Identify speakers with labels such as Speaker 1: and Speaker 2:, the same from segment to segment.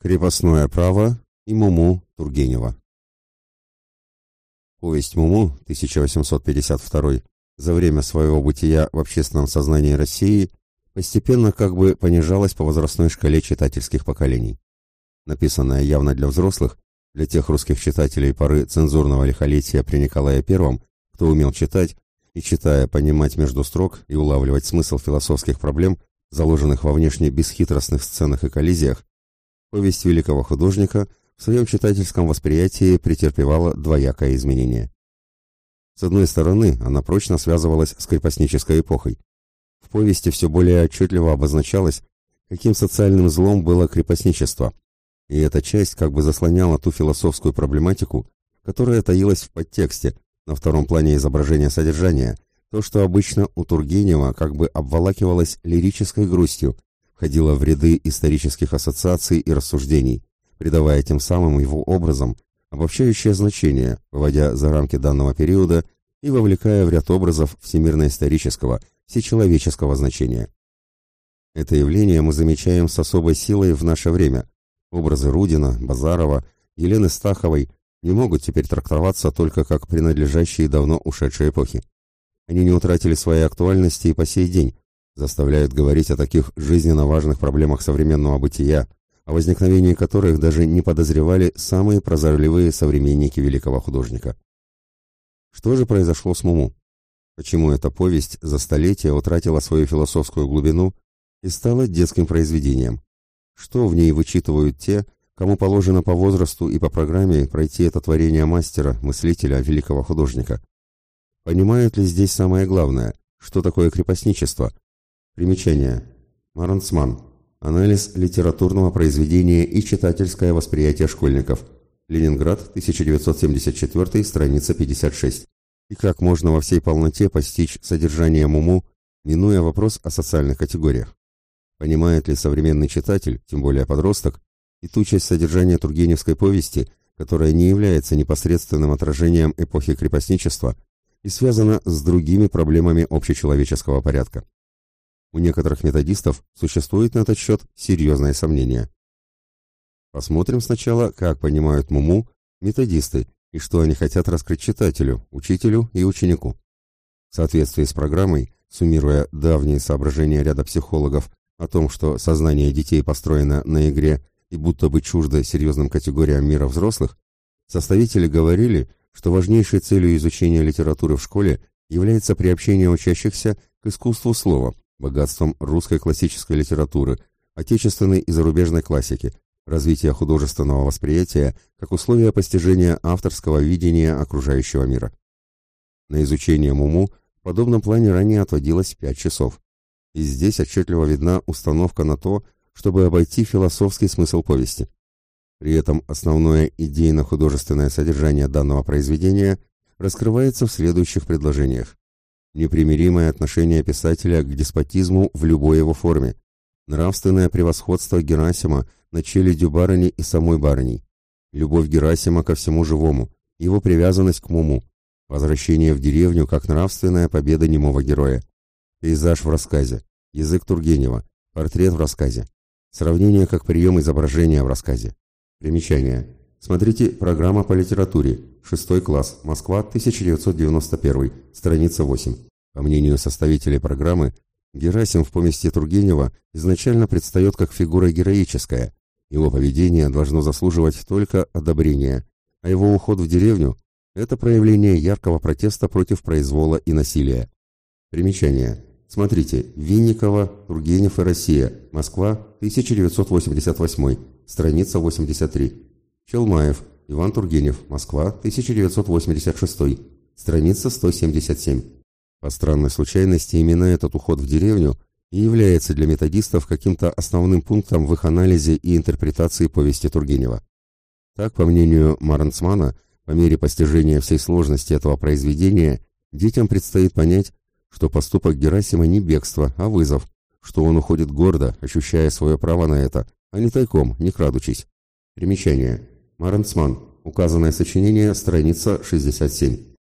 Speaker 1: Крепостное право и Муму Тургенева. Повесть Муму 1852 за время своего бытия в общественном сознании России постепенно как бы понижалась по возрастной шкале читательских поколений. Написанная явно для взрослых, для тех русских читателей поры цензурного лихолетия при Николае I, кто умел читать и, читая, понимать между строк и улавливать смысл философских проблем, заложенных во внешне бесхитростных сценах и коллизиях, Повесть великого художника в своем читательском восприятии претерпевала двоякое изменение. С одной стороны, она прочно связывалась с крепостнической эпохой. В повести все более отчетливо обозначалось, каким социальным злом было крепостничество, и эта часть как бы заслоняла ту философскую проблематику, которая таилась в подтексте, на втором плане изображения содержания, то, что обычно у Тургенева как бы обволакивалось лирической грустью, входила в ряды исторических ассоциаций и рассуждений, придавая тем самым его образом обобщающее значение, выводя за рамки данного периода и вовлекая в ряд образов всемирно-исторического, всечеловеческого значения. Это явление мы замечаем с особой силой в наше время. Образы Рудина, Базарова, Елены Стаховой не могут теперь трактоваться только как принадлежащие давно ушедшей эпохи. Они не утратили своей актуальности и по сей день, заставляют говорить о таких жизненно важных проблемах современного бытия, о возникновении которых даже не подозревали самые прозорливые современники великого художника. Что же произошло с Муму? Почему эта повесть за столетия утратила свою философскую глубину и стала детским произведением? Что в ней вычитывают те, кому положено по возрасту и по программе пройти это творение мастера, мыслителя, великого художника? Понимают ли здесь самое главное, что такое крепостничество, Примечание. Маранцман. Анализ литературного произведения и читательское восприятие школьников. Ленинград, 1974, страница 56. И как можно во всей полноте постичь содержание Муму, минуя вопрос о социальных категориях? Понимает ли современный читатель, тем более подросток, и ту часть содержания Тургеневской повести, которая не является непосредственным отражением эпохи крепостничества и связана с другими проблемами общечеловеческого порядка? У некоторых методистов существует на этот счет серьезное сомнение. Посмотрим сначала, как понимают Муму методисты и что они хотят раскрыть читателю, учителю и ученику. В соответствии с программой, суммируя давние соображения ряда психологов о том, что сознание детей построено на игре и будто бы чуждо серьезным категориям мира взрослых, составители говорили, что важнейшей целью изучения литературы в школе является приобщение учащихся к искусству слова, богатством русской классической литературы, отечественной и зарубежной классики, развития художественного восприятия как условия постижения авторского видения окружающего мира. На изучение Муму в подобном плане ранее отводилось 5 часов. И здесь отчетливо видна установка на то, чтобы обойти философский смысл повести. При этом основное идейно-художественное содержание данного произведения раскрывается в следующих предложениях непримиримое отношение писателя к деспотизму в любой его форме, нравственное превосходство Герасима над челядью барыни и самой барыней, любовь Герасима ко всему живому, его привязанность к муму, возвращение в деревню как нравственная победа немого героя, пейзаж в рассказе, язык Тургенева, портрет в рассказе, сравнение как прием изображения в рассказе. Примечание. Смотрите программа по литературе, 6 класс, Москва, 1991, страница 8. По мнению составителей программы, Герасим в помести Тургенева изначально предстает как фигура героическая. Его поведение должно заслуживать только одобрения, а его уход в деревню – это проявление яркого протеста против произвола и насилия. Примечание. Смотрите, Винникова, Тургенев и Россия, Москва, 1988, страница 83. Челмаев, Иван Тургенев, Москва, 1986, страница 177. По странной случайности именно этот уход в деревню и является для методистов каким-то основным пунктом в их анализе и интерпретации повести Тургенева. Так, по мнению Маранцмана, по мере постижения всей сложности этого произведения, детям предстоит понять, что поступок Герасима не бегство, а вызов, что он уходит гордо, ощущая свое право на это, а не тайком, не крадучись. Примечание. Маранцман. Указанное сочинение, страница 67.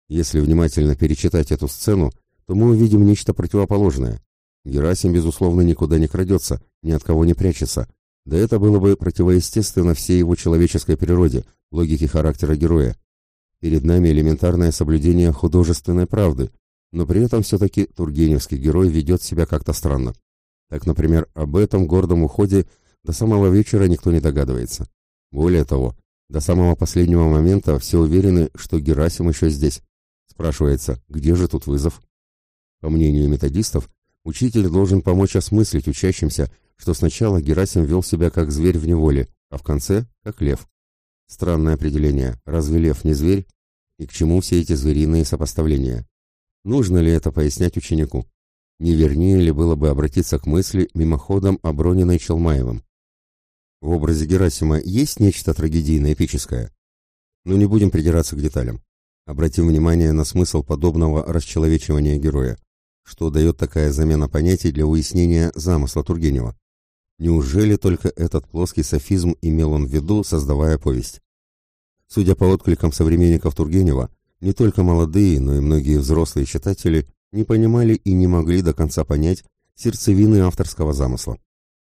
Speaker 1: Если внимательно перечитать эту сцену, то мы увидим нечто противоположное. Герасим, безусловно, никуда не крадется, ни от кого не прячется. Да это было бы противоестественно всей его человеческой природе, логике характера героя. Перед нами элементарное соблюдение художественной правды, но при этом все-таки Тургеневский герой ведет себя как-то странно. Так, например, об этом гордом уходе до самого вечера никто не догадывается. Более того, до самого последнего момента все уверены, что Герасим еще здесь. Спрашивается, где же тут вызов? По мнению методистов, учитель должен помочь осмыслить учащимся, что сначала Герасим вел себя как зверь в неволе, а в конце – как лев. Странное определение. Разве лев не зверь? И к чему все эти звериные сопоставления? Нужно ли это пояснять ученику? Не вернее ли было бы обратиться к мысли мимоходом о Челмаевым? В образе Герасима есть нечто трагедийно-эпическое? Но не будем придираться к деталям. Обратим внимание на смысл подобного расчеловечивания героя. Что дает такая замена понятий для уяснения замысла Тургенева? Неужели только этот плоский софизм имел он в виду, создавая повесть? Судя по откликам современников Тургенева, не только молодые, но и многие взрослые читатели не понимали и не могли до конца понять сердцевины авторского замысла.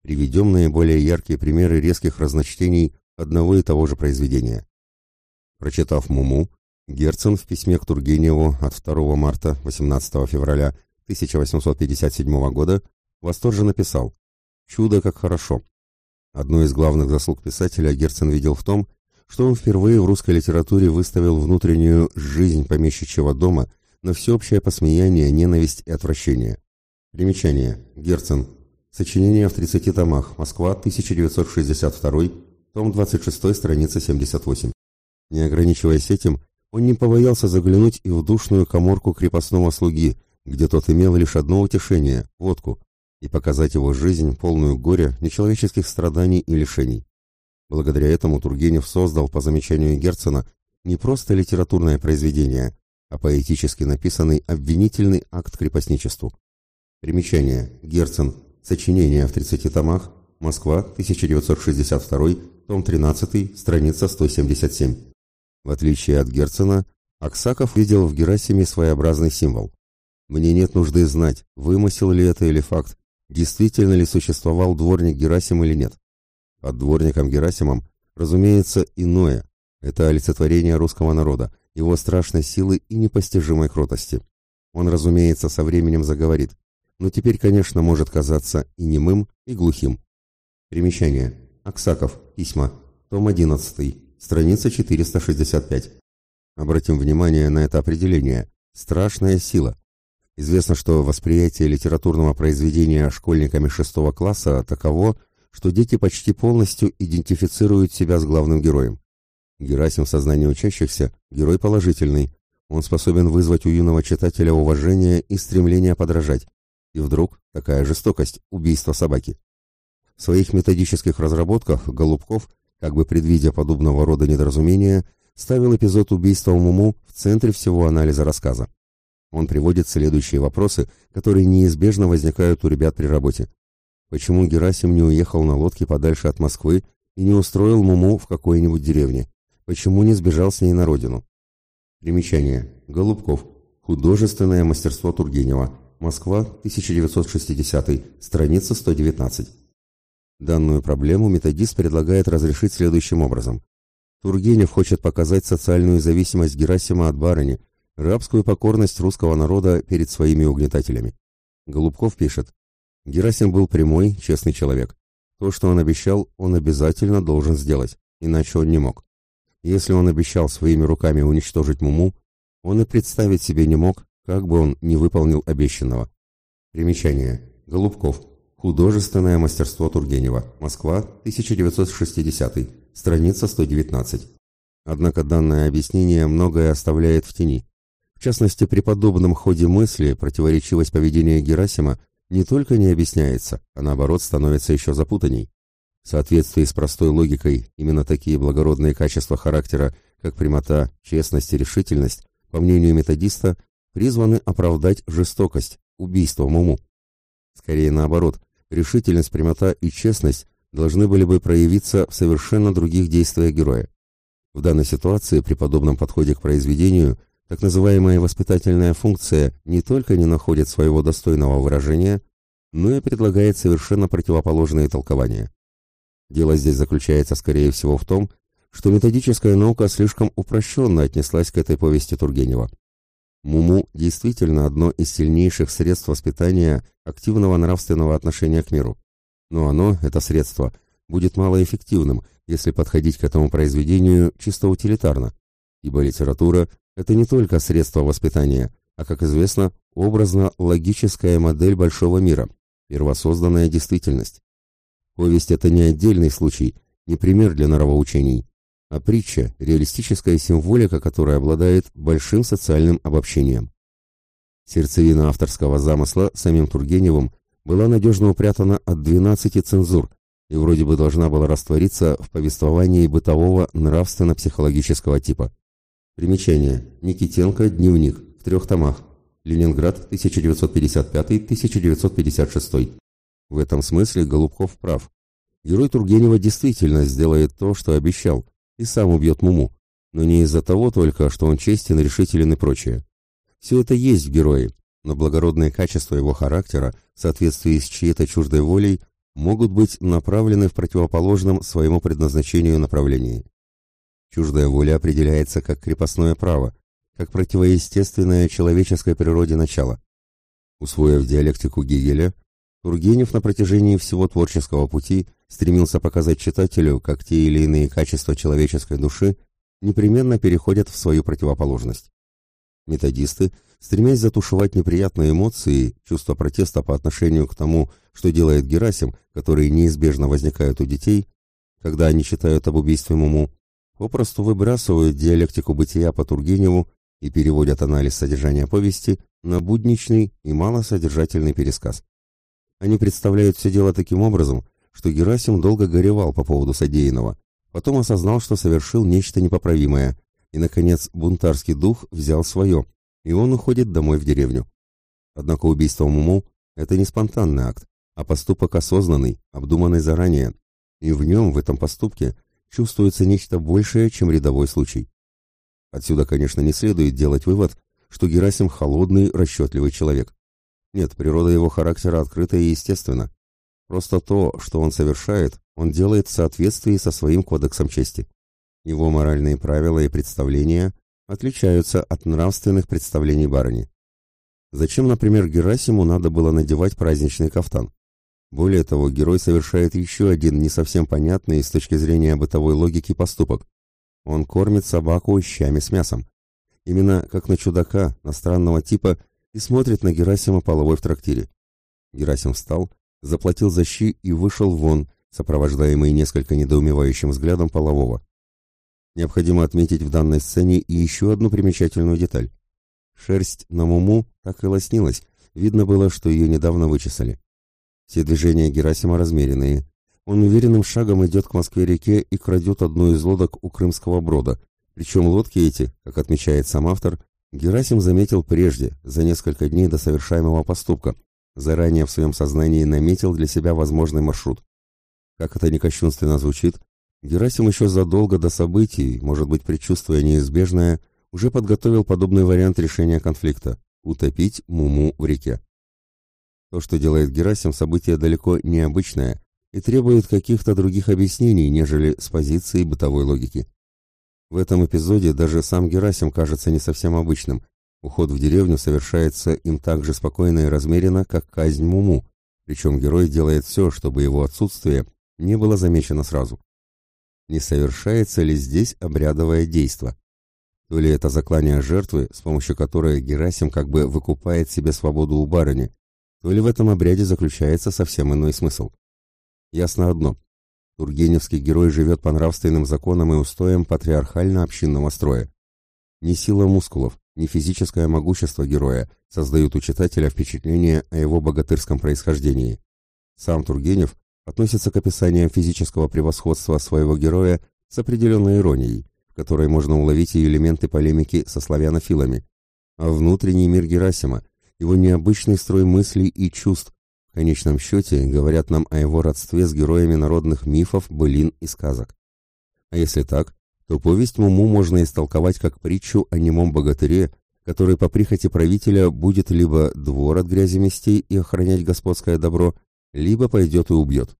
Speaker 1: Приведем наиболее яркие примеры резких разночтений одного и того же произведения. Прочитав «Муму», Герцен в письме к Тургеневу от 2 марта 18 февраля 1857 года восторженно писал «Чудо, как хорошо». Одну из главных заслуг писателя Герцен видел в том, что он впервые в русской литературе выставил внутреннюю жизнь помещичьего дома на всеобщее посмеяние, ненависть и отвращение. Примечание. Герцен. Сочинение в 30 томах. Москва, 1962. Том 26, страница 78. Не ограничиваясь этим, он не побоялся заглянуть и в душную коморку крепостного слуги, где тот имел лишь одно утешение – водку, и показать его жизнь, полную горя, нечеловеческих страданий и лишений. Благодаря этому Тургенев создал, по замечанию Герцена, не просто литературное произведение, а поэтически написанный обвинительный акт крепостничеству. Примечание. Герцен. Сочинение в 30 томах. Москва, 1962, том 13, страница 177. В отличие от Герцена, Аксаков видел в Герасиме своеобразный символ. Мне нет нужды знать, вымысел ли это или факт, действительно ли существовал дворник Герасим или нет. Под дворником Герасимом, разумеется, иное. Это олицетворение русского народа, его страшной силы и непостижимой кротости. Он, разумеется, со временем заговорит, но теперь, конечно, может казаться и немым, и глухим. Примечание. Аксаков. Письма. Том 11. Страница 465. Обратим внимание на это определение. Страшная сила. Известно, что восприятие литературного произведения школьниками шестого класса таково, что дети почти полностью идентифицируют себя с главным героем. Герасим в сознании учащихся – герой положительный. Он способен вызвать у юного читателя уважение и стремление подражать. И вдруг такая жестокость – убийство собаки. В своих методических разработках Голубков, как бы предвидя подобного рода недоразумения, ставил эпизод убийства Муму в центре всего анализа рассказа. Он приводит следующие вопросы, которые неизбежно возникают у ребят при работе. Почему Герасим не уехал на лодке подальше от Москвы и не устроил Муму в какой-нибудь деревне? Почему не сбежал с ней на родину? Примечание. Голубков. Художественное мастерство Тургенева. Москва, 1960. Страница 119. Данную проблему методист предлагает разрешить следующим образом. Тургенев хочет показать социальную зависимость Герасима от барыни, рабскую покорность русского народа перед своими угнетателями. Голубков пишет, Герасим был прямой, честный человек. То, что он обещал, он обязательно должен сделать, иначе он не мог. Если он обещал своими руками уничтожить Муму, он и представить себе не мог, как бы он не выполнил обещанного. Примечание. Голубков. Художественное мастерство Тургенева. Москва, 1960. Страница 119. Однако данное объяснение многое оставляет в тени. В частности, при подобном ходе мысли противоречивость поведения Герасима не только не объясняется, а наоборот становится еще запутанней. В соответствии с простой логикой, именно такие благородные качества характера, как прямота, честность и решительность, по мнению методиста, призваны оправдать жестокость, убийство Муму. Скорее наоборот, решительность, прямота и честность должны были бы проявиться в совершенно других действиях героя. В данной ситуации при подобном подходе к произведению – так называемая воспитательная функция не только не находит своего достойного выражения, но и предлагает совершенно противоположные толкования. Дело здесь заключается, скорее всего, в том, что методическая наука слишком упрощенно отнеслась к этой повести Тургенева. Муму действительно одно из сильнейших средств воспитания активного нравственного отношения к миру. Но оно, это средство, будет малоэффективным, если подходить к этому произведению чисто утилитарно, ибо литература – это не только средство воспитания, а, как известно, образно-логическая модель большого мира, первосозданная действительность. Повесть – это не отдельный случай, не пример для норовоучений, а притча, реалистическая символика, которая обладает большим социальным обобщением. Сердцевина авторского замысла самим Тургеневым была надежно упрятана от 12 цензур и вроде бы должна была раствориться в повествовании бытового нравственно-психологического типа. Примечание. Никитенко. Дневник. В трех томах. Ленинград, 1955-1956. В этом смысле Голубков прав. Герой Тургенева действительно сделает то, что обещал, и сам убьет Муму, но не из-за того только, что он честен, решителен и прочее. Все это есть в герое, но благородные качества его характера, в соответствии с чьей-то чуждой волей, могут быть направлены в противоположном своему предназначению направлении. Чуждая воля определяется как крепостное право, как противоестественное человеческой природе начало. Усвоив диалектику Гегеля, Тургенев на протяжении всего творческого пути стремился показать читателю, как те или иные качества человеческой души непременно переходят в свою противоположность. Методисты, стремясь затушевать неприятные эмоции, чувство протеста по отношению к тому, что делает Герасим, которые неизбежно возникают у детей, когда они читают об убийстве Муму, попросту выбрасывают диалектику бытия по Тургеневу и переводят анализ содержания повести на будничный и малосодержательный пересказ. Они представляют все дело таким образом, что Герасим долго горевал по поводу содеянного, потом осознал, что совершил нечто непоправимое, и, наконец, бунтарский дух взял свое, и он уходит домой в деревню. Однако убийство Муму – это не спонтанный акт, а поступок осознанный, обдуманный заранее, и в нем, в этом поступке, чувствуется нечто большее, чем рядовой случай. Отсюда, конечно, не следует делать вывод, что Герасим холодный, расчетливый человек. Нет, природа его характера открыта и естественна. Просто то, что он совершает, он делает в соответствии со своим кодексом чести. Его моральные правила и представления отличаются от нравственных представлений барыни. Зачем, например, Герасиму надо было надевать праздничный кафтан? Более того, герой совершает еще один не совсем понятный с точки зрения бытовой логики поступок. Он кормит собаку щами с мясом. Именно как на чудака, на странного типа – и смотрит на Герасима половой в трактире. Герасим встал, заплатил за щи и вышел вон, сопровождаемый несколько недоумевающим взглядом полового. Необходимо отметить в данной сцене и еще одну примечательную деталь. Шерсть на муму так и лоснилась, видно было, что ее недавно вычесали. Все движения Герасима размеренные. Он уверенным шагом идет к Москве-реке и крадет одну из лодок у Крымского брода, причем лодки эти, как отмечает сам автор, Герасим заметил прежде, за несколько дней до совершаемого поступка, заранее в своем сознании наметил для себя возможный маршрут. Как это ни кощунственно звучит, Герасим еще задолго до событий, может быть, предчувствуя неизбежное, уже подготовил подобный вариант решения конфликта – утопить Муму в реке. То, что делает Герасим, событие далеко необычное и требует каких-то других объяснений, нежели с позиции бытовой логики. В этом эпизоде даже сам Герасим кажется не совсем обычным. Уход в деревню совершается им так же спокойно и размеренно, как казнь Муму, причем герой делает все, чтобы его отсутствие не было замечено сразу. Не совершается ли здесь обрядовое действо? То ли это заклание жертвы, с помощью которой Герасим как бы выкупает себе свободу у барыни, то ли в этом обряде заключается совсем иной смысл. Ясно одно. Тургеневский герой живет по нравственным законам и устоям патриархально-общинного строя. Ни сила мускулов, ни физическое могущество героя создают у читателя впечатление о его богатырском происхождении. Сам Тургенев относится к описаниям физического превосходства своего героя с определенной иронией, в которой можно уловить и элементы полемики со славянофилами, а внутренний мир Герасима, его необычный строй мыслей и чувств, в конечном счете говорят нам о его родстве с героями народных мифов, былин и сказок. А если так, то повесть Муму можно истолковать как притчу о немом богатыре, который по прихоти правителя будет либо двор от грязи мести и охранять господское добро, либо пойдет и убьет.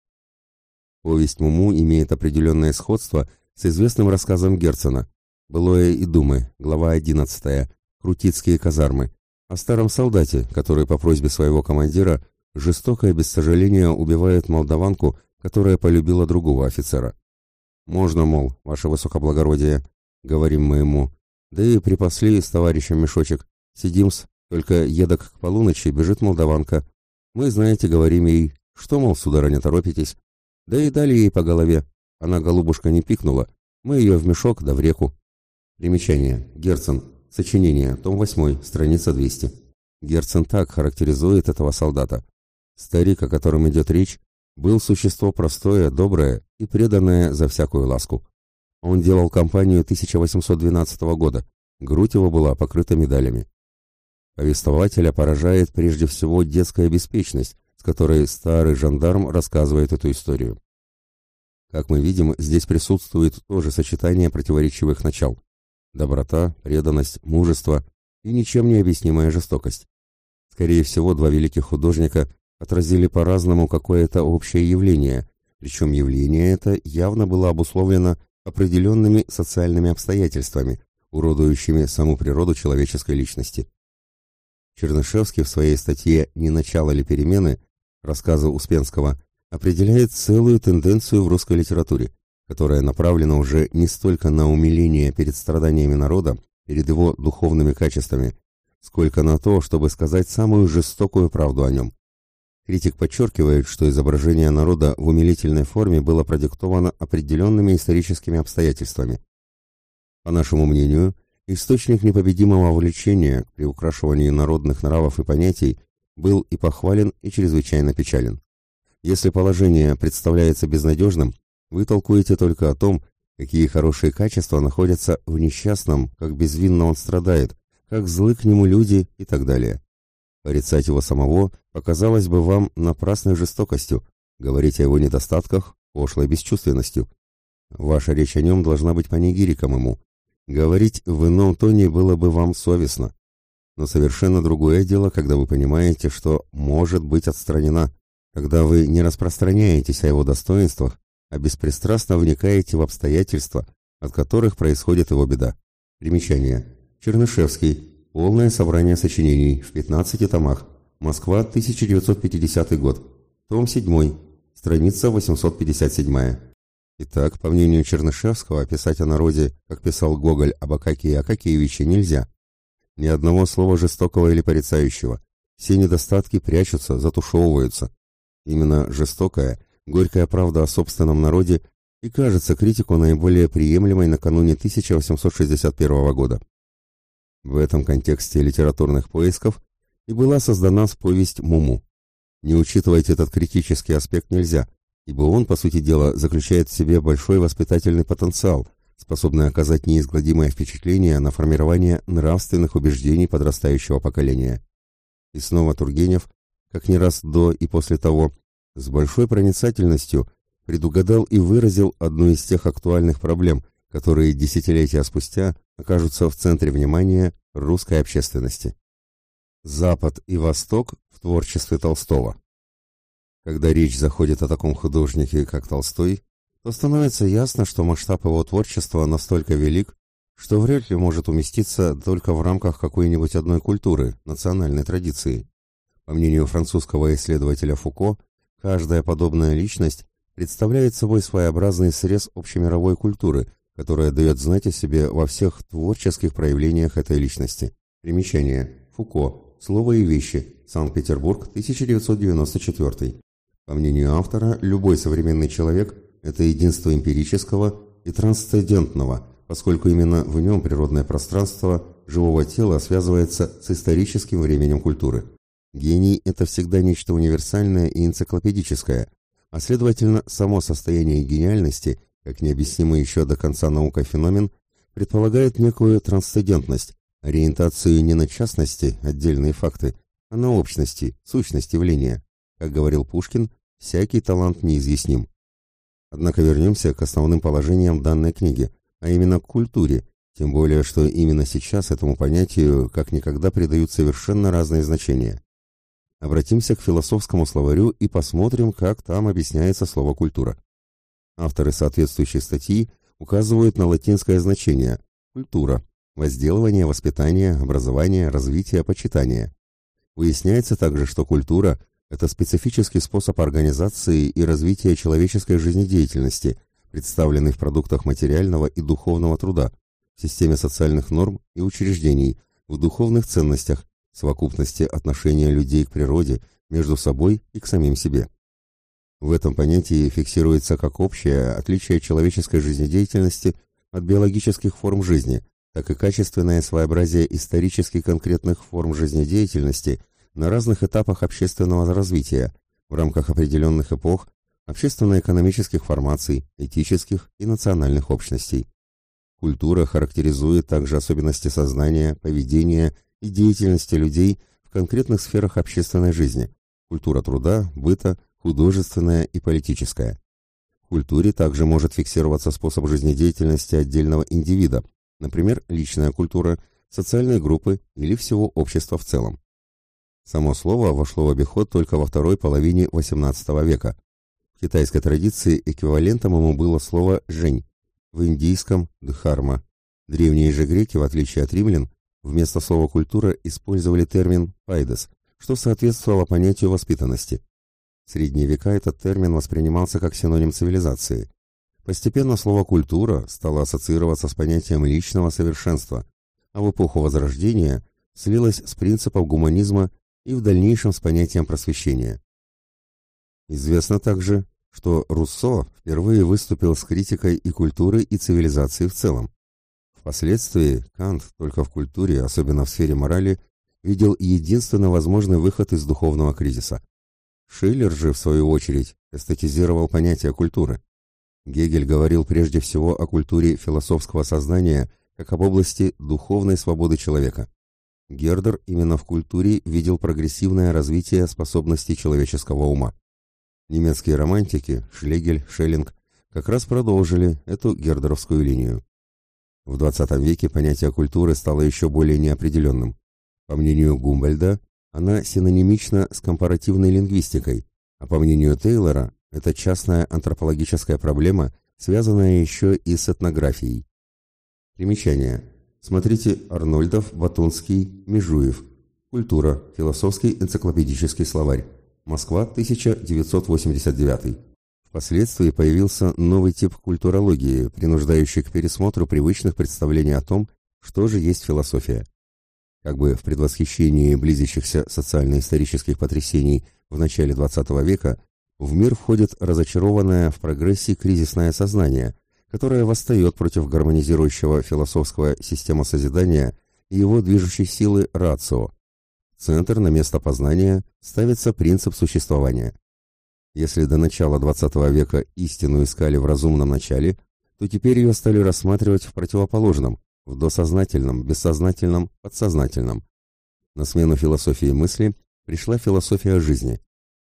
Speaker 1: Повесть Муму имеет определенное сходство с известным рассказом Герцена «Былое и думы», глава 11, «Крутицкие казармы», о старом солдате, который по просьбе своего командира жестоко и без сожаления убивает молдаванку, которая полюбила другого офицера. «Можно, мол, ваше высокоблагородие», — говорим мы ему, да и припасли с товарищем мешочек. Сидим-с, только едок к полуночи бежит молдаванка. Мы, знаете, говорим ей, что, мол, сударыня, торопитесь. Да и дали ей по голове. Она, голубушка, не пикнула. Мы ее в мешок да в реку. Примечание. Герцен. Сочинение. Том 8. Страница 200. Герцен так характеризует этого солдата. Старик, о котором идет речь, был существо простое, доброе и преданное за всякую ласку. Он делал кампанию 1812 года. Грудь его была покрыта медалями. Повествователя поражает прежде всего детская беспечность, с которой старый жандарм рассказывает эту историю. Как мы видим, здесь присутствует тоже сочетание противоречивых начал. Доброта, преданность, мужество и ничем не объяснимая жестокость. Скорее всего, два великих художника отразили по-разному какое-то общее явление, причем явление это явно было обусловлено определенными социальными обстоятельствами, уродующими саму природу человеческой личности. Чернышевский в своей статье «Не начало ли перемены» рассказа Успенского определяет целую тенденцию в русской литературе, которая направлена уже не столько на умиление перед страданиями народа, перед его духовными качествами, сколько на то, чтобы сказать самую жестокую правду о нем. Критик подчеркивает, что изображение народа в умилительной форме было продиктовано определенными историческими обстоятельствами. По нашему мнению, источник непобедимого влечения к приукрашиванию народных нравов и понятий был и похвален, и чрезвычайно печален. Если положение представляется безнадежным, вы толкуете только о том, какие хорошие качества находятся в несчастном, как безвинно он страдает, как злы к нему люди и так далее. Порицать его самого показалось бы вам напрасной жестокостью, говорить о его недостатках – пошлой бесчувственностью. Ваша речь о нем должна быть панигириком ему. Говорить в ином тоне было бы вам совестно. Но совершенно другое дело, когда вы понимаете, что может быть отстранена, когда вы не распространяетесь о его достоинствах, а беспристрастно вникаете в обстоятельства, от которых происходит его беда. Примечание. Чернышевский. Полное собрание сочинений в 15 томах. Москва, 1950 год. Том 7. Страница 857. Итак, по мнению Чернышевского, писать о народе, как писал Гоголь об Акакии Акакиевиче, нельзя. Ни одного слова жестокого или порицающего. Все недостатки прячутся, затушевываются. Именно жестокая, горькая правда о собственном народе и кажется критику наиболее приемлемой накануне 1861 года. В этом контексте литературных поисков и была создана повесть «Муму». Не учитывать этот критический аспект нельзя, ибо он, по сути дела, заключает в себе большой воспитательный потенциал, способный оказать неизгладимое впечатление на формирование нравственных убеждений подрастающего поколения. И снова Тургенев, как не раз до и после того, с большой проницательностью предугадал и выразил одну из тех актуальных проблем, которые десятилетия спустя окажутся в центре внимания русской общественности. Запад и Восток в творчестве Толстого. Когда речь заходит о таком художнике, как Толстой, то становится ясно, что масштаб его творчества настолько велик, что вряд ли может уместиться только в рамках какой-нибудь одной культуры, национальной традиции. По мнению французского исследователя Фуко, каждая подобная личность представляет собой своеобразный срез общемировой культуры, которая дает знать о себе во всех творческих проявлениях этой личности. Примечание. Фуко. Слово и вещи. Санкт-Петербург, 1994. По мнению автора, любой современный человек – это единство эмпирического и трансцендентного, поскольку именно в нем природное пространство живого тела связывается с историческим временем культуры. Гений – это всегда нечто универсальное и энциклопедическое, а следовательно, само состояние гениальности – как необъяснимый еще до конца наука феномен, предполагает некую трансцендентность, ориентацию не на частности, отдельные факты, а на общности, сущность явления. Как говорил Пушкин, всякий талант неизъясним. Однако вернемся к основным положениям данной книги, а именно к культуре, тем более, что именно сейчас этому понятию как никогда придают совершенно разные значения. Обратимся к философскому словарю и посмотрим, как там объясняется слово «культура». Авторы соответствующей статьи указывают на латинское значение «культура», возделывание, воспитание, образование, развитие, почитание. Выясняется также, что культура – это специфический способ организации и развития человеческой жизнедеятельности, представленный в продуктах материального и духовного труда, в системе социальных норм и учреждений, в духовных ценностях, совокупности отношения людей к природе, между собой и к самим себе. В этом понятии фиксируется как общее отличие человеческой жизнедеятельности от биологических форм жизни, так и качественное своеобразие исторически конкретных форм жизнедеятельности на разных этапах общественного развития, в рамках определенных эпох, общественно-экономических формаций, этических и национальных общностей. Культура характеризует также особенности сознания, поведения и деятельности людей в конкретных сферах общественной жизни – культура труда, быта, художественная и политическая. В культуре также может фиксироваться способ жизнедеятельности отдельного индивида, например, личная культура, социальные группы или всего общества в целом. Само слово вошло в обиход только во второй половине XVIII века. В китайской традиции эквивалентом ему было слово «жень», в индийском – дхарма. Древние же греки, в отличие от римлян, вместо слова «культура» использовали термин «пайдес», что соответствовало понятию воспитанности. В средние века этот термин воспринимался как синоним цивилизации. Постепенно слово «культура» стало ассоциироваться с понятием личного совершенства, а в эпоху Возрождения слилось с принципом гуманизма и в дальнейшем с понятием просвещения. Известно также, что Руссо впервые выступил с критикой и культуры, и цивилизации в целом. Впоследствии Кант только в культуре, особенно в сфере морали, видел единственно возможный выход из духовного кризиса. Шиллер же, в свою очередь, эстетизировал понятие культуры. Гегель говорил прежде всего о культуре философского сознания как об области духовной свободы человека. Гердер именно в культуре видел прогрессивное развитие способностей человеческого ума. Немецкие романтики Шлегель, Шеллинг как раз продолжили эту гердеровскую линию. В XX веке понятие культуры стало еще более неопределенным. По мнению Гумбольда, она синонимична с компаративной лингвистикой, а по мнению Тейлора, это частная антропологическая проблема, связанная еще и с этнографией. Примечание. Смотрите Арнольдов, Батунский, Межуев. Культура. Философский энциклопедический словарь. Москва, 1989. Впоследствии появился новый тип культурологии, принуждающий к пересмотру привычных представлений о том, что же есть философия. Как бы в предвосхищении близящихся социально-исторических потрясений в начале XX века в мир входит разочарованное в прогрессе кризисное сознание, которое восстает против гармонизирующего философского системы созидания и его движущей силы рацио, центр на место познания ставится принцип существования. Если до начала XX века истину искали в разумном начале, то теперь ее стали рассматривать в противоположном, в досознательном, бессознательном, подсознательном. На смену философии мысли пришла философия жизни.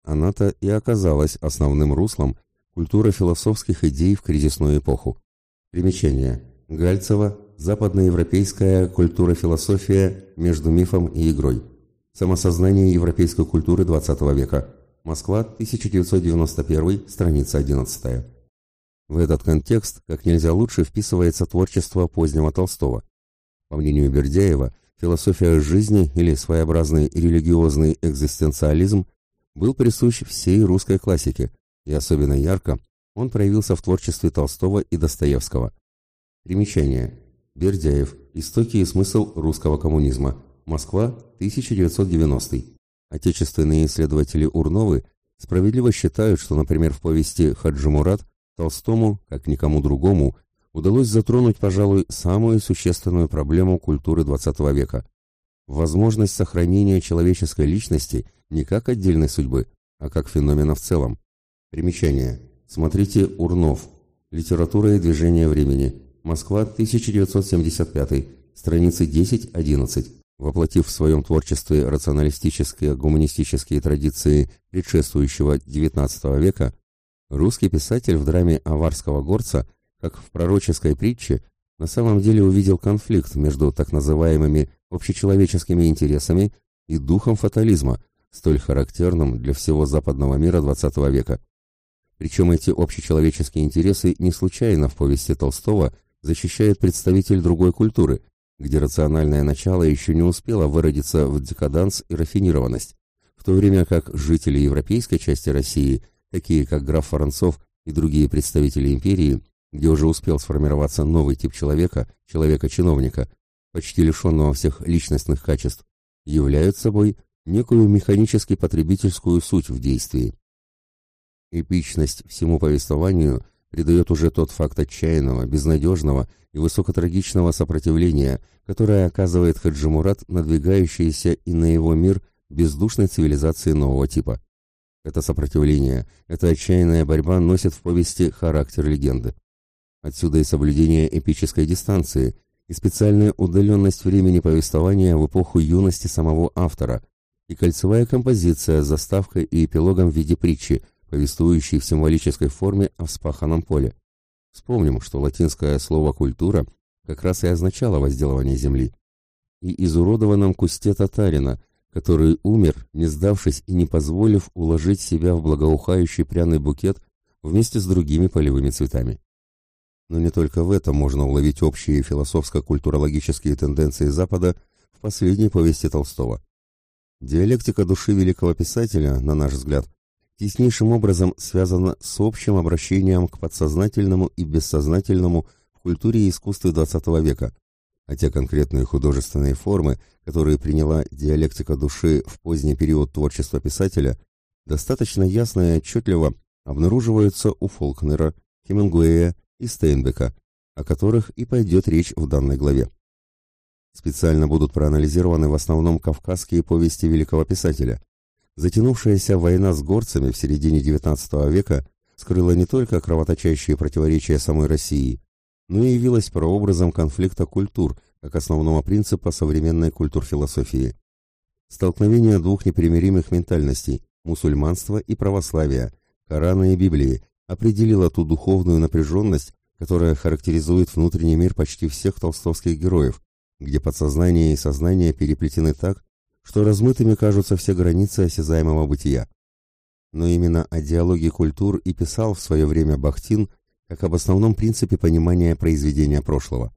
Speaker 1: Она-то и оказалась основным руслом культуры философских идей в кризисную эпоху. Примечание. Гальцева. Западноевропейская культура-философия между мифом и игрой. Самосознание европейской культуры XX века. Москва, 1991, страница 11. В этот контекст как нельзя лучше вписывается творчество позднего Толстого. По мнению Бердяева, философия жизни или своеобразный религиозный экзистенциализм был присущ всей русской классике, и особенно ярко он проявился в творчестве Толстого и Достоевского. Примечание. Бердяев. Истоки и смысл русского коммунизма. Москва, 1990. Отечественные исследователи Урновы справедливо считают, что, например, в повести «Хаджи Мурат» Толстому, как никому другому, удалось затронуть, пожалуй, самую существенную проблему культуры XX века – возможность сохранения человеческой личности не как отдельной судьбы, а как феномена в целом. Примечание. Смотрите Урнов. Литература и движение времени. Москва, 1975. Страницы 10-11 воплотив в своем творчестве рационалистические гуманистические традиции предшествующего XIX века, русский писатель в драме «Аварского горца», как в пророческой притче, на самом деле увидел конфликт между так называемыми общечеловеческими интересами и духом фатализма, столь характерным для всего западного мира XX века. Причем эти общечеловеческие интересы не случайно в повести Толстого защищает представитель другой культуры, где рациональное начало еще не успело выродиться в декаданс и рафинированность, в то время как жители европейской части России, такие как граф Воронцов и другие представители империи, где уже успел сформироваться новый тип человека, человека-чиновника, почти лишенного всех личностных качеств, являют собой некую механически-потребительскую суть в действии. Эпичность всему повествованию придает уже тот факт отчаянного, безнадежного и высокотрагичного сопротивления, которое оказывает Хаджи Мурат надвигающийся и на его мир бездушной цивилизации нового типа. Это сопротивление, эта отчаянная борьба носит в повести характер легенды. Отсюда и соблюдение эпической дистанции, и специальная удаленность времени повествования в эпоху юности самого автора, и кольцевая композиция с заставкой и эпилогом в виде притчи, повествующей в символической форме о вспаханном поле. Вспомним, что латинское слово «культура» как раз и означало возделывание земли. И изуродованном кусте татарина, который умер, не сдавшись и не позволив уложить себя в благоухающий пряный букет вместе с другими полевыми цветами. Но не только в этом можно уловить общие философско-культурологические тенденции Запада в последней повести Толстого. Диалектика души великого писателя, на наш взгляд, теснейшим образом связана с общим обращением к подсознательному и бессознательному в культуре и искусстве XX века, а те конкретные художественные формы, которые приняла диалектика души в поздний период творчества писателя, достаточно ясно и отчетливо обнаруживаются у Фолкнера, Хемингуэя и Стейнбека, о которых и пойдет речь в данной главе. Специально будут проанализированы в основном кавказские повести великого писателя, Затянувшаяся война с горцами в середине XIX века скрыла не только кровоточащие противоречия самой России, но и явилась прообразом конфликта культур как основного принципа современной культурфилософии. Столкновение двух непримиримых ментальностей – мусульманства и православия, Корана и Библии – определило ту духовную напряженность, которая характеризует внутренний мир почти всех толстовских героев, где подсознание и сознание переплетены так, что размытыми кажутся все границы осязаемого бытия. Но именно о диалоге культур и писал в свое время Бахтин как об основном принципе понимания произведения прошлого.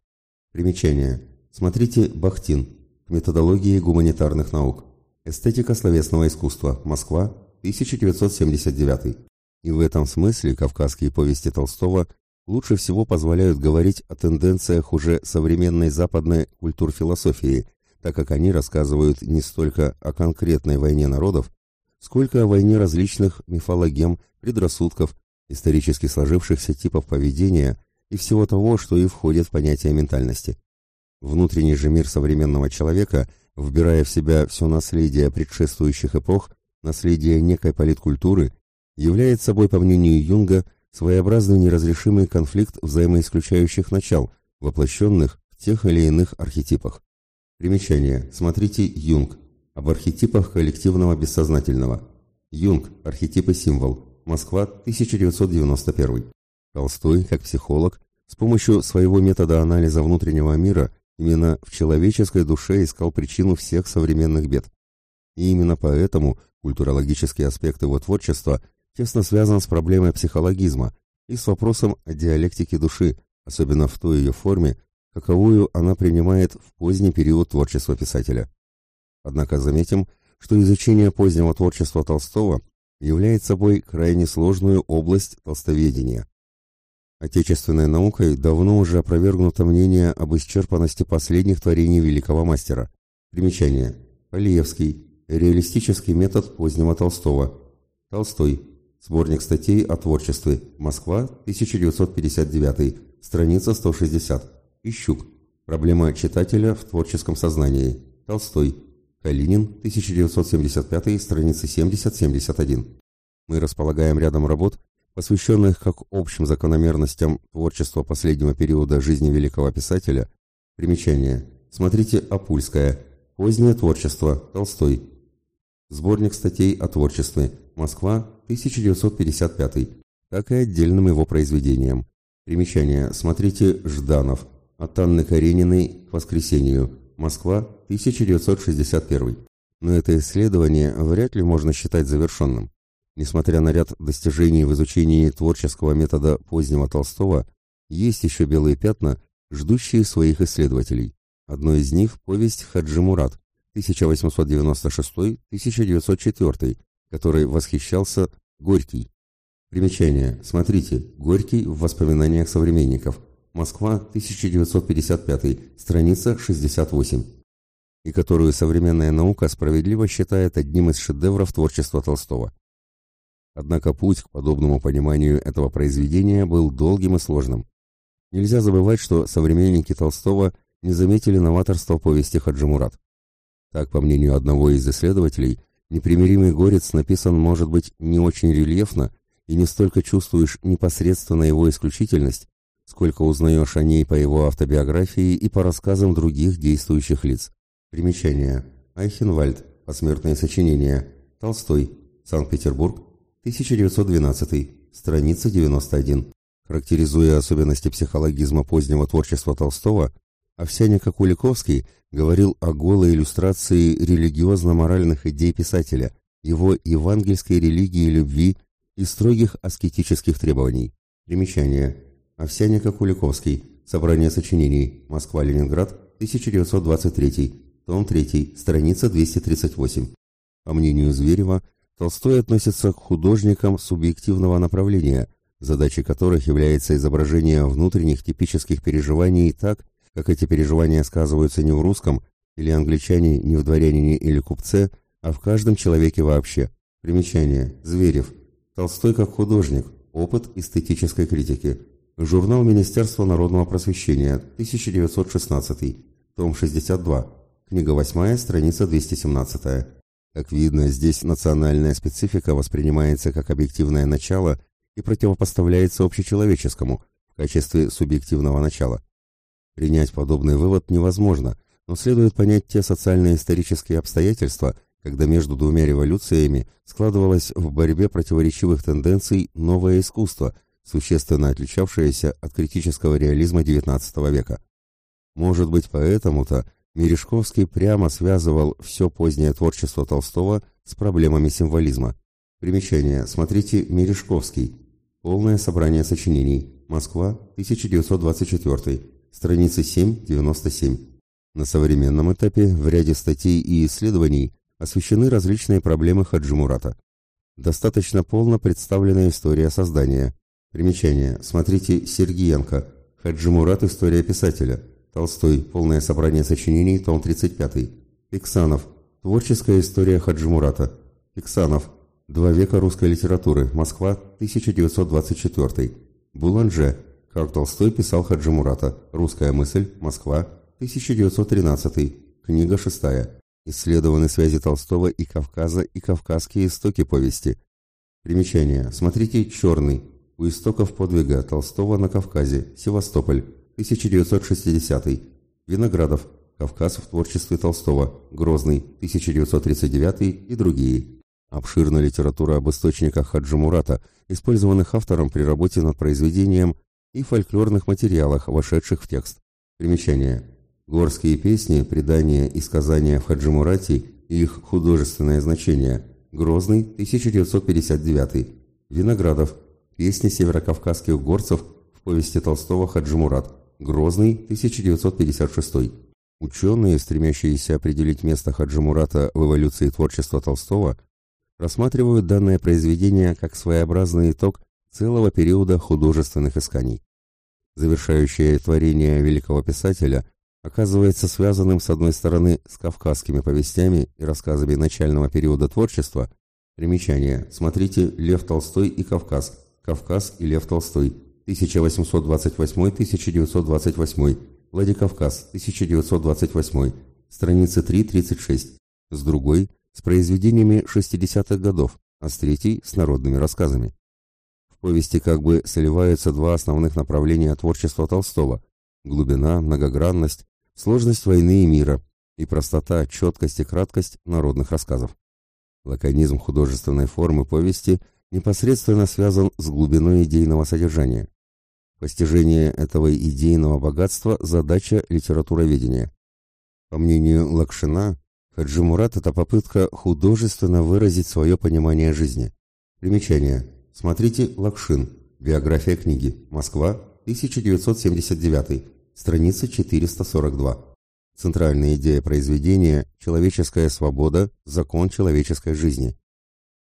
Speaker 1: Примечание. Смотрите Бахтин. К методологии гуманитарных наук. Эстетика словесного искусства. Москва. 1979. И в этом смысле кавказские повести Толстого лучше всего позволяют говорить о тенденциях уже современной западной культурфилософии, так как они рассказывают не столько о конкретной войне народов, сколько о войне различных мифологем, предрассудков, исторически сложившихся типов поведения и всего того, что и входит в понятие ментальности. Внутренний же мир современного человека, вбирая в себя все наследие предшествующих эпох, наследие некой политкультуры, является собой, по мнению Юнга, своеобразный неразрешимый конфликт взаимоисключающих начал, воплощенных в тех или иных архетипах. Примечание. Смотрите Юнг. Об архетипах коллективного бессознательного. Юнг. Архетип и символ. Москва, 1991. Толстой, как психолог, с помощью своего метода анализа внутреннего мира именно в человеческой душе искал причину всех современных бед. И именно поэтому культурологический аспект его творчества тесно связан с проблемой психологизма и с вопросом о диалектике души, особенно в той ее форме, каковую она принимает в поздний период творчества писателя. Однако заметим, что изучение позднего творчества Толстого является собой крайне сложную область толстоведения. Отечественной наукой давно уже опровергнуто мнение об исчерпанности последних творений великого мастера. Примечание. Полиевский. Реалистический метод позднего Толстого. Толстой. Сборник статей о творчестве. Москва, 1959. Страница 160. Ищук. Проблема читателя в творческом сознании. Толстой. Калинин, 1975, страницы 70-71. Мы располагаем рядом работ, посвященных как общим закономерностям творчества последнего периода жизни великого писателя. Примечание. Смотрите Апульская. Позднее творчество. Толстой. Сборник статей о творчестве. Москва, 1955. Так и отдельным его произведениям. Примечание. Смотрите Жданов. От Анны Карениной к воскресенью. Москва, 1961. Но это исследование вряд ли можно считать завершенным. Несмотря на ряд достижений в изучении творческого метода позднего Толстого, есть еще белые пятна, ждущие своих исследователей. Одно из них – повесть «Хаджи Мурат» 1896-1904, который восхищался Горький. Примечание. Смотрите. Горький в воспоминаниях современников. Москва, 1955, страница 68. И которую современная наука справедливо считает одним из шедевров творчества Толстого. Однако путь к подобному пониманию этого произведения был долгим и сложным. Нельзя забывать, что современники Толстого не заметили новаторства повести Хаджимурат. Так, по мнению одного из исследователей, «Непримиримый горец» написан, может быть, не очень рельефно, и не столько чувствуешь непосредственно его исключительность, сколько узнаешь о ней по его автобиографии и по рассказам других действующих лиц. Примечание. Айхенвальд. Посмертное сочинение. Толстой. Санкт-Петербург. 1912. Страница 91. Характеризуя особенности психологизма позднего творчества Толстого, Овсяник Куликовский говорил о голой иллюстрации религиозно-моральных идей писателя, его евангельской религии любви и строгих аскетических требований. Примечание. Овсяник Куликовский. Собрание сочинений. Москва-Ленинград. 1923. Том 3. Страница 238. По мнению Зверева, Толстой относится к художникам субъективного направления, задачей которых является изображение внутренних типических переживаний так, как эти переживания сказываются не в русском или англичане, не в дворянине или купце, а в каждом человеке вообще. Примечание. Зверев. Толстой как художник. Опыт эстетической критики. Журнал Министерства народного просвещения. 1916. Том 62. Книга 8, страница 217. Как видно, здесь национальная специфика воспринимается как объективное начало и противопоставляется общечеловеческому в качестве субъективного начала. Принять подобный вывод невозможно, но следует понять те социально-исторические обстоятельства, когда между двумя революциями складывалось в борьбе противоречивых тенденций новое искусство, существенно отличавшееся от критического реализма XIX века. Может быть, поэтому-то Мережковский прямо связывал все позднее творчество Толстого с проблемами символизма. Примечание. Смотрите Мережковский. Полное собрание сочинений. Москва, 1924. Страницы 7-97. На современном этапе в ряде статей и исследований освещены различные проблемы Хаджимурата. Достаточно полно представлена история создания. Примечание. Смотрите Сергиенко. Хаджимурат. История писателя. Толстой. Полное собрание сочинений. Том 35. Пиксанов. Творческая история Хаджимурата. Пиксанов. Два века русской литературы. Москва. 1924. Буланже. Как Толстой писал Хаджимурата. Русская мысль. Москва. 1913. Книга шестая. Исследованы связи Толстого и Кавказа и кавказские истоки повести. Примечание. Смотрите «Черный». У истоков подвига Толстого на Кавказе. Севастополь. 1960. Виноградов. Кавказ в творчестве Толстого. Грозный. 1939 и другие. Обширная литература об источниках Хаджимурата, использованных автором при работе над произведением и фольклорных материалах, вошедших в текст. Примечание. Горские песни, предания и сказания в Хаджимурате и их художественное значение. Грозный, 1959. Виноградов. Песни северокавказских горцев в повести Толстого «Хаджимурат». Грозный, 1956. Ученые, стремящиеся определить место Хаджимурата в эволюции творчества Толстого, рассматривают данное произведение как своеобразный итог целого периода художественных исканий. Завершающее творение великого писателя оказывается связанным с одной стороны с кавказскими повестями и рассказами начального периода творчества, примечание, смотрите «Лев Толстой и Кавказ», «Кавказ и Лев Толстой», 1828-1928, Владикавказ, 1928, страницы 3-36, с другой – с произведениями 60-х годов, а с третьей – с народными рассказами. В повести как бы сливаются два основных направления творчества Толстого – глубина, многогранность, сложность войны и мира и простота, четкость и краткость народных рассказов. Лаконизм художественной формы повести непосредственно связан с глубиной идейного содержания. Постижение этого идейного богатства – задача литературоведения. По мнению Лакшина, Хаджи Мурат – это попытка художественно выразить свое понимание жизни. Примечание. Смотрите «Лакшин». Биография книги. Москва, 1979. Страница 442. Центральная идея произведения – человеческая свобода, закон человеческой жизни.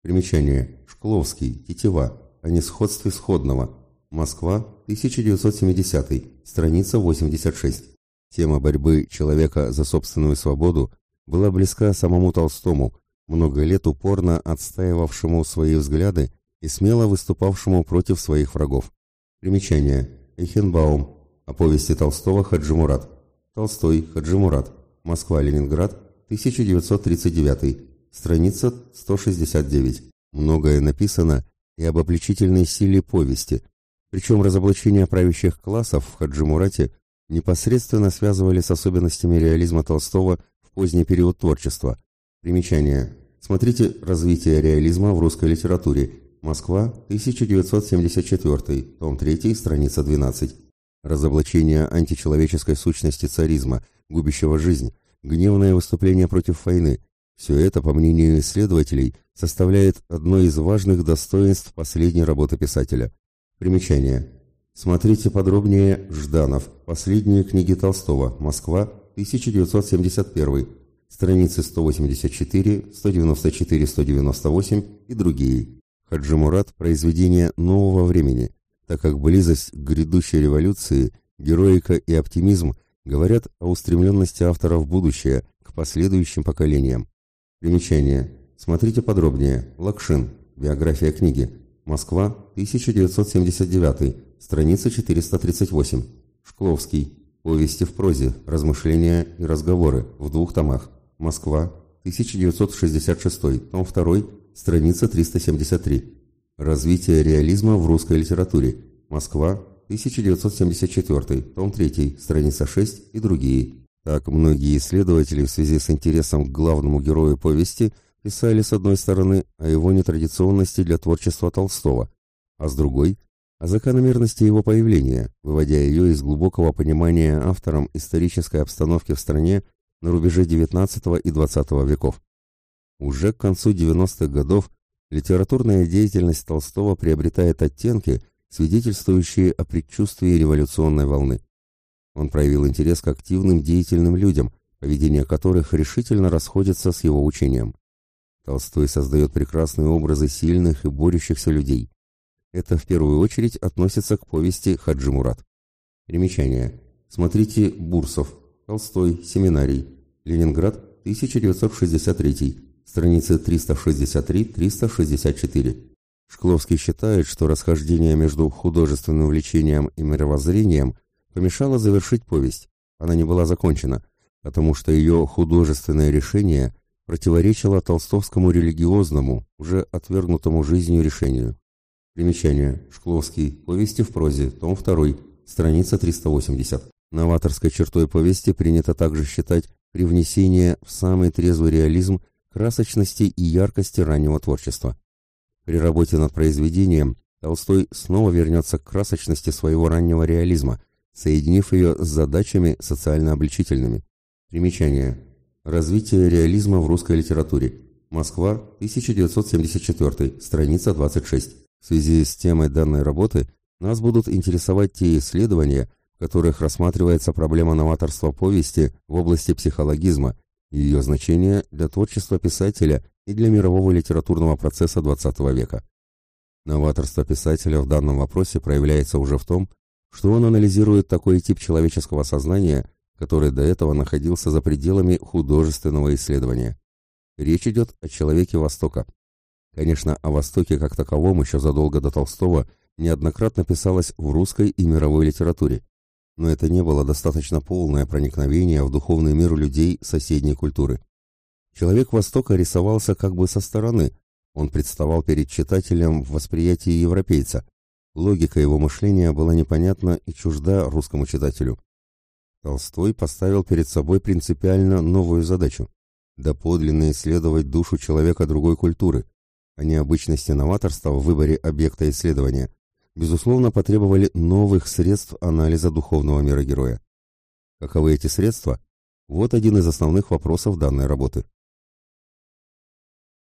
Speaker 1: Примечание. Шкловский, Тетива, о несходстве сходного. Москва, 1970, страница 86. Тема борьбы человека за собственную свободу была близка самому Толстому, много лет упорно отстаивавшему свои взгляды и смело выступавшему против своих врагов. Примечание. Эхенбаум. О повести Толстого Хаджимурат. Толстой, Хаджимурат. Москва-Ленинград, 1939. Страница 169. Многое написано и об обличительной силе повести, причем разоблачение правящих классов в Хаджимурате непосредственно связывали с особенностями реализма Толстого в поздний период творчества. Примечание. Смотрите «Развитие реализма в русской литературе». Москва, 1974, том 3, страница 12 разоблачение античеловеческой сущности царизма, губящего жизнь, гневное выступление против войны – все это, по мнению исследователей, составляет одно из важных достоинств последней работы писателя. Примечание. Смотрите подробнее «Жданов. Последние книги Толстого. Москва. 1971. Страницы 184, 194, 198 и другие. Хаджи Мурат. Произведение нового времени так как близость к грядущей революции, героика и оптимизм говорят о устремленности автора в будущее, к последующим поколениям. Примечание. Смотрите подробнее. Лакшин. Биография книги. Москва, 1979. Страница 438. Шкловский. Повести в прозе. Размышления и разговоры. В двух томах. Москва, 1966. Том 2. Страница 373. Развитие реализма в русской литературе. Москва, 1974, том 3, страница 6 и другие. Так многие исследователи в связи с интересом к главному герою повести писали с одной стороны о его нетрадиционности для творчества Толстого, а с другой – о закономерности его появления, выводя ее из глубокого понимания автором исторической обстановки в стране на рубеже XIX и XX веков. Уже к концу 90-х годов литературная деятельность Толстого приобретает оттенки, свидетельствующие о предчувствии революционной волны. Он проявил интерес к активным деятельным людям, поведение которых решительно расходится с его учением. Толстой создает прекрасные образы сильных и борющихся людей. Это в первую очередь относится к повести Хаджи Мурат. Примечание. Смотрите Бурсов. Толстой. Семинарий. Ленинград. 1963 страницы 363-364. Шкловский считает, что расхождение между художественным влечением и мировоззрением помешало завершить повесть. Она не была закончена, потому что ее художественное решение противоречило толстовскому религиозному, уже отвергнутому жизнью решению. Примечание. Шкловский. Повести в прозе. Том 2. Страница 380. Новаторской чертой повести принято также считать привнесение в самый трезвый реализм красочности и яркости раннего творчества. При работе над произведением Толстой снова вернется к красочности своего раннего реализма, соединив ее с задачами социально-обличительными. Примечание. Развитие реализма в русской литературе. Москва, 1974, страница 26. В связи с темой данной работы нас будут интересовать те исследования, в которых рассматривается проблема новаторства повести в области психологизма, ее значение для творчества писателя и для мирового литературного процесса XX века. Новаторство писателя в данном вопросе проявляется уже в том, что он анализирует такой тип человеческого сознания, который до этого находился за пределами художественного исследования. Речь идет о человеке Востока. Конечно, о Востоке как таковом еще задолго до Толстого неоднократно писалось в русской и мировой литературе но это не было достаточно полное проникновение в духовный мир людей соседней культуры. Человек Востока рисовался как бы со стороны, он представал перед читателем в восприятии европейца. Логика его мышления была непонятна и чужда русскому читателю. Толстой поставил перед собой принципиально новую задачу – доподлинно исследовать душу человека другой культуры, а не обычности новаторства в выборе объекта исследования, безусловно, потребовали новых средств анализа духовного мира героя. Каковы эти средства? Вот один из основных вопросов данной работы.